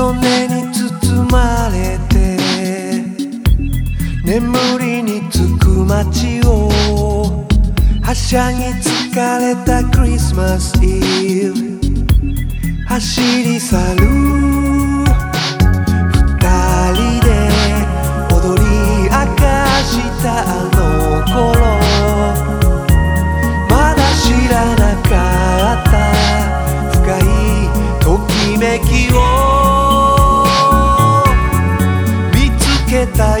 のに包まれて眠りにつく街をはしゃぎ疲れたクリスマスイブ走り去る。二人で踊り明かしたあの頃まだ知らなかった深いときめきを。けた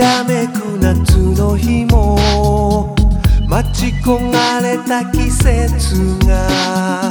らめく夏の日も待ち焦がれた季節が。